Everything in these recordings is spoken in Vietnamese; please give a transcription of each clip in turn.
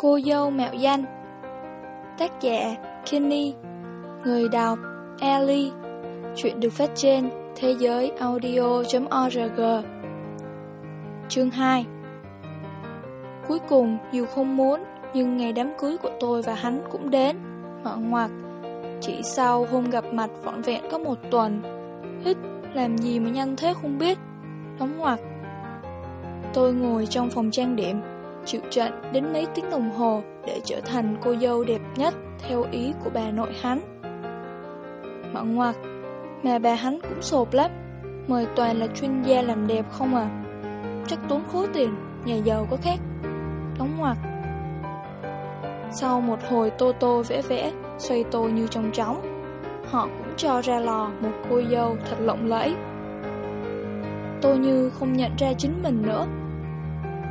Cô dâu mạo danh. Tác giả Kenny. Người đọc Ellie. Chuyện được phát trên thế giới audio.org Chương 2 Cuối cùng, dù không muốn, nhưng ngày đám cưới của tôi và hắn cũng đến, mở ngoặt. Chỉ sau hôm gặp mặt vọn vẹn có một tuần, hít, làm gì mà nhanh thế không biết, đóng ngoặt. Tôi ngồi trong phòng trang điểm, chịu trận đến mấy tiếng đồng hồ để trở thành cô dâu đẹp nhất theo ý của bà nội hắn. Mở ngoặt, mà bà hắn cũng sộp lắm, mời toàn là chuyên gia làm đẹp không à. Chắc tốn khối tiền, nhà giàu có khác. Đóng ngoặt. Sau một hồi tô tô vẽ vẽ, xoay tô như trong trống, họ cũng cho ra lò một cô dâu thật lộng lẫy. tô như không nhận ra chính mình nữa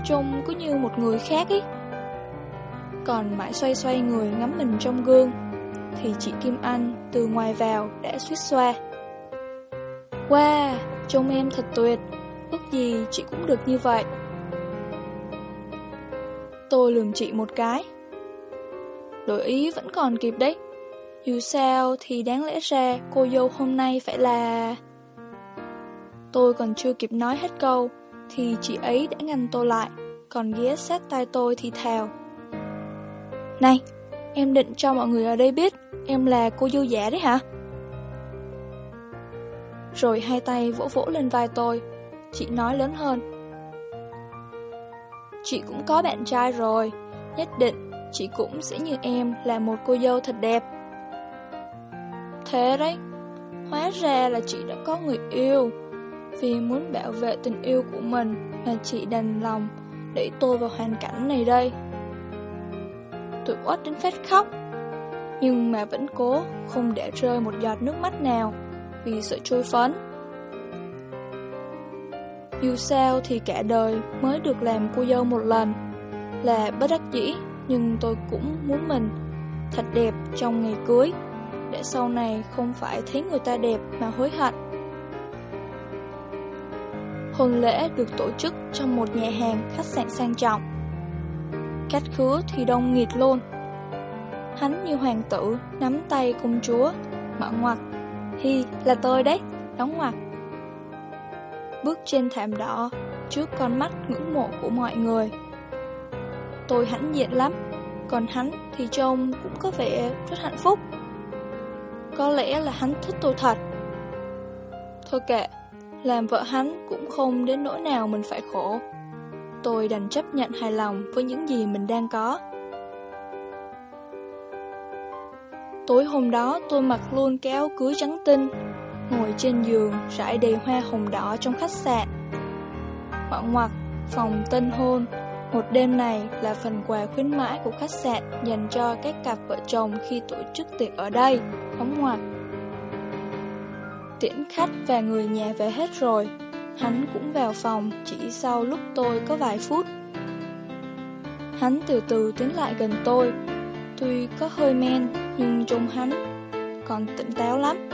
Trông cứ như một người khác ấy. Còn mãi xoay xoay người ngắm mình trong gương Thì chị Kim Anh từ ngoài vào đã suýt xoa. Wow, trông em thật tuyệt Ước gì chị cũng được như vậy. Tôi lườm chị một cái. Đổi ý vẫn còn kịp đấy. Dù sao thì đáng lẽ ra cô dâu hôm nay phải là... Tôi còn chưa kịp nói hết câu thì chị ấy đã ngăn tôi lại, Còn ghé sát tay tôi thì thào. Này, Em định cho mọi người ở đây biết Em là cô dâu giả đấy hả? Rồi hai tay vỗ vỗ lên vai tôi, Chị nói lớn hơn. Chị cũng có bạn trai rồi, Nhất định chị cũng sẽ như em Là một cô dâu thật đẹp. Thế đấy, Hóa ra là chị đã có người yêu vì muốn bảo vệ tình yêu của mình mà chị đành lòng để tôi vào hoàn cảnh này đây. Tôi uất đến phát khóc, nhưng mà vẫn cố không để rơi một giọt nước mắt nào vì sợ trôi phấn. Dù sao thì cả đời mới được làm cô dâu một lần là bất đắc dĩ nhưng tôi cũng muốn mình thật đẹp trong ngày cưới để sau này không phải thấy người ta đẹp mà hối hận. Hôn lễ được tổ chức trong một nhà hàng khách sạn sang trọng. Cách khứa thì đông nghịt luôn. Hắn như hoàng tử, nắm tay công chúa, mở ngoặt. Hi, là tôi đấy, đóng ngoặt. Bước trên thảm đỏ, trước con mắt ngưỡng mộ của mọi người. Tôi hãnh diện lắm, còn hắn thì trông cũng có vẻ rất hạnh phúc. Có lẽ là hắn thích tôi thật. Thôi kệ, làm vợ hắn cũng không đến nỗi nào mình phải khổ. Tôi đành chấp nhận hài lòng với những gì mình đang có. Tối hôm đó, tôi mặc luôn cái áo cưới trắng tinh, Ngồi trên giường rải đầy hoa hồng đỏ trong khách sạn. Ngoạn ngoặt phòng tân hôn, Một đêm này là phần quà khuyến mãi của khách sạn Dành cho các cặp vợ chồng khi tổ chức tiệc ở đây Đóng ngoặt Tiễn khách và người nhà về hết rồi. Hắn cũng vào phòng chỉ sau lúc tôi có vài phút. Hắn từ từ tiến lại gần tôi. Tuy có hơi men, Nhưng trông hắn Còn tỉnh táo lắm.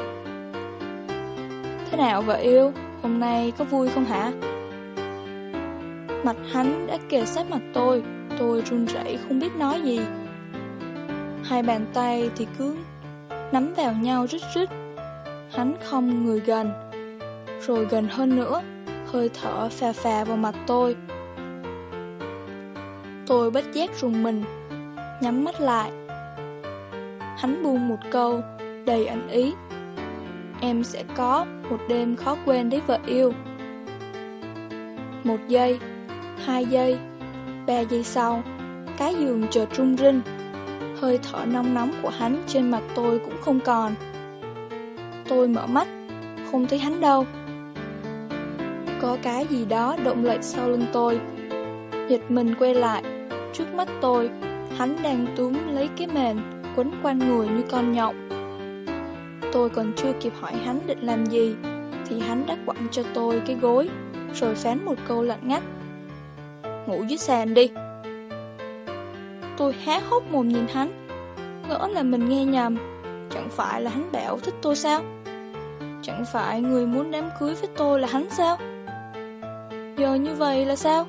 Thế nào vợ yêu? Hôm nay có vui không hả? Mặt hắn đã kề sát mặt tôi. Tôi run rẩy không biết nói gì. Hai bàn tay thì cứ Nắm vào nhau rít rít Hắn không người gần. Rồi gần hơn nữa, Hơi thở phà phà vào mặt tôi. Tôi bất giác rùng mình, Nhắm mắt lại. Hắn buông một câu, Đầy ẩn ý. Em sẽ có một đêm khó quên đấy vợ yêu. Một giây, Hai giây, Ba giây sau, Cái giường chợt rung rinh. Hơi thở nóng nóng của hắn trên mặt tôi cũng không còn. Tôi mở mắt, không thấy hắn đâu. Có cái gì đó động lệch sau lưng tôi. Giật mình quay lại, trước mắt tôi, hắn đang túm lấy cái mền, quấn quanh người như con nhộng. Tôi còn chưa kịp hỏi hắn định làm gì, thì hắn đã quẳng cho tôi cái gối, rồi phán một câu lạnh ngắt. Ngủ dưới sàn đi. Tôi há hốc mồm nhìn hắn, ngỡ là mình nghe nhầm, phải là hắn bảo thích tôi sao? Chẳng phải người muốn đám cưới với tôi là hắn sao? Giờ như vậy là sao?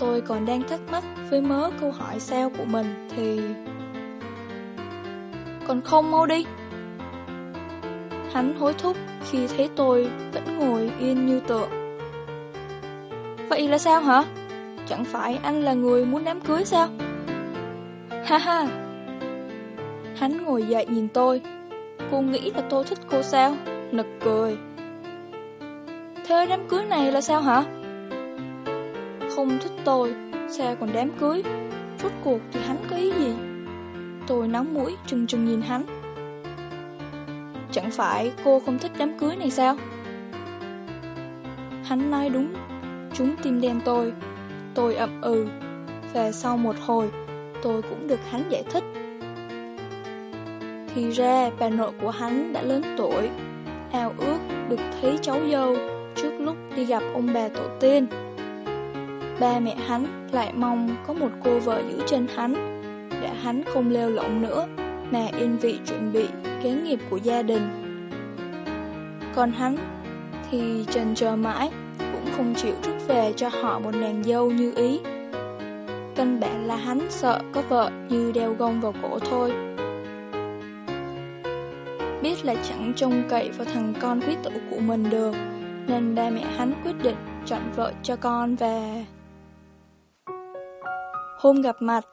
tôi còn đang thắc mắc với mớ câu hỏi sao của mình thì... Còn không mau đi! Hắn hối thúc khi thấy tôi vẫn ngồi yên như tượng. Vậy là sao hả? Chẳng phải anh là người muốn đám cưới sao? Ha ha! Hắn ngồi dậy nhìn tôi. Cô nghĩ là tôi thích cô sao? Nực cười. Thế đám cưới này là sao hả? Không thích tôi, sao còn đám cưới? Rốt cuộc thì hắn có ý gì? Tôi nóng mũi trừng trừng nhìn hắn. Chẳng phải cô không thích đám cưới này sao? Hắn nói đúng, chúng tim đen tôi. Tôi ậm ừ, và sau một hồi, tôi cũng được hắn giải thích. Thì ra bà nội của hắn đã lớn tuổi, ao ước được thấy cháu dâu trước lúc đi gặp ông bà tổ tiên. Ba mẹ hắn lại mong có một cô vợ giữ chân hắn, để hắn không leo lỏng nữa, mà yên vị chuẩn bị kế nghiệp của gia đình. Còn hắn thì trần chờ mãi, cũng không chịu rút về cho họ một nàng dâu như ý. Căn bản là hắn sợ có vợ như đeo gông vào cổ thôi. Biết là chẳng trông cậy vào thằng con quý tử của mình được, nên ba mẹ hắn quyết định chọn vợ cho con và... Hôm gặp mặt,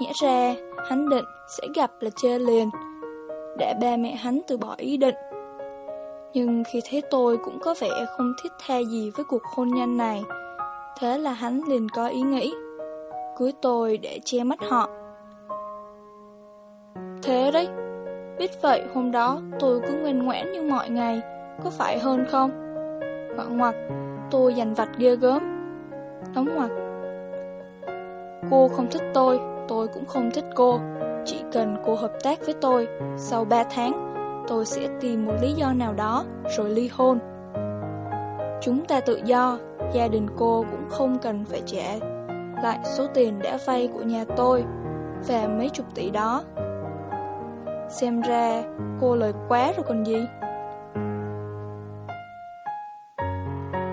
nghĩa ra hắn định sẽ gặp là chê liền, để ba mẹ hắn từ bỏ ý định. Nhưng khi thấy tôi cũng có vẻ không thiết tha gì với cuộc hôn nhân này, thế là hắn liền có ý nghĩ, cưới tôi để che mắt họ. Thế đấy, biết vậy hôm đó tôi cứ ngoan ngoãn như mọi ngày, có phải hơn không? Ngoạn ngoặc, tôi dành vặt ghê gớm. Đóng ngoặc. Cô không thích tôi, tôi cũng không thích cô. Chỉ cần cô hợp tác với tôi, sau 3 tháng, tôi sẽ tìm một lý do nào đó rồi ly hôn. Chúng ta tự do, gia đình cô cũng không cần phải trả lại số tiền đã vay của nhà tôi và mấy chục tỷ đó. Xem ra cô lời quá rồi còn gì.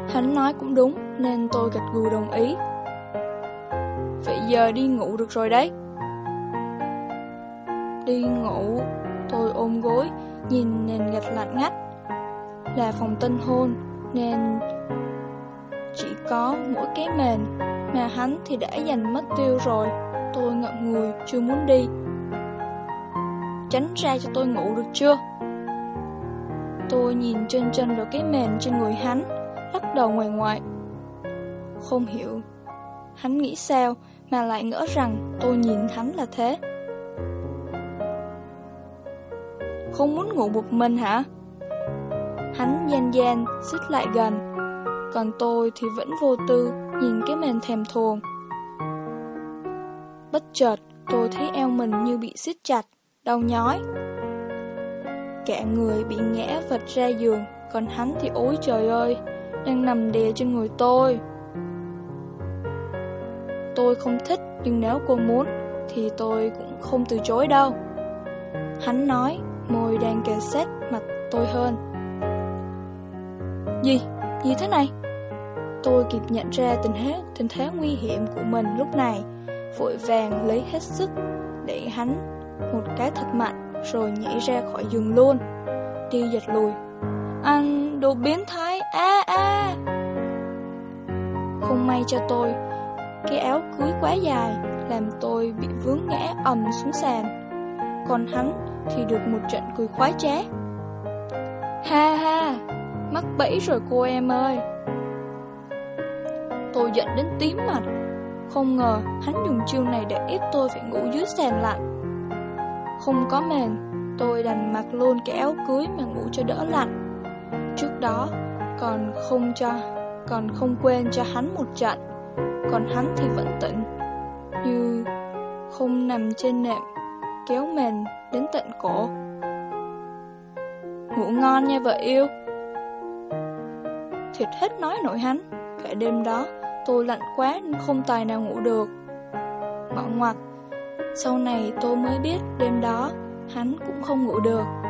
Hắn nói cũng đúng nên tôi gật gù đồng ý. Vậy giờ đi ngủ được rồi đấy. Đi ngủ, tôi ôm gối, nhìn nền gạch lạnh ngắt. Là phòng tân hôn nên chỉ có mỗi cái mền mà hắn thì đã dành mất tiêu rồi. Tôi ngậm ngùi, chưa muốn đi. Tránh ra cho tôi ngủ được chưa? Tôi nhìn trên chân vào cái mền trên người hắn lắc đầu ngoài ngoại. Không hiểu, hắn nghĩ sao mà lại ngỡ rằng tôi nhìn hắn là thế. Không muốn ngủ một mình hả? Hắn gian gian xích lại gần, còn tôi thì vẫn vô tư nhìn cái mền thèm thuồng. Bất chợt, tôi thấy eo mình như bị xích chặt, đau nhói. Cả người bị ngã vật ra giường, còn hắn thì ối trời ơi, đang nằm đè trên người tôi. Tôi không thích, nhưng nếu cô muốn, thì tôi cũng không từ chối đâu. Hắn nói, môi đang kề sát mặt tôi hơn. Gì? Gì thế này? Tôi kịp nhận ra tình thế, tình thế nguy hiểm của mình lúc này, vội vàng lấy hết sức, để hắn một cái thật mạnh, rồi nhảy ra khỏi giường luôn, đi giật lùi. Anh đồ biến thái, a a Không may cho tôi, cái áo cưới quá dài, làm tôi bị vướng ngã ầm xuống sàn. Còn hắn thì được một trận cười khoái trá. Ha ha, mắc bẫy rồi cô em ơi. Tôi giận đến tím mặt. Không ngờ hắn dùng chiêu này để ép tôi phải ngủ dưới sàn lạnh. Không có mền, tôi đành mặc luôn cái áo cưới mà ngủ cho đỡ lạnh. Trước đó, còn không cho, còn không quên cho hắn một trận. Còn hắn thì vẫn tỉnh, như không nằm trên nệm, kéo mền đến tận cổ. Ngủ ngon nha vợ yêu. Thiệt hết nói nổi hắn, cả đêm đó tôi lạnh quá nên không tài nào ngủ được. Ngọ ngoặt, sau này tôi mới biết đêm đó hắn cũng không ngủ được.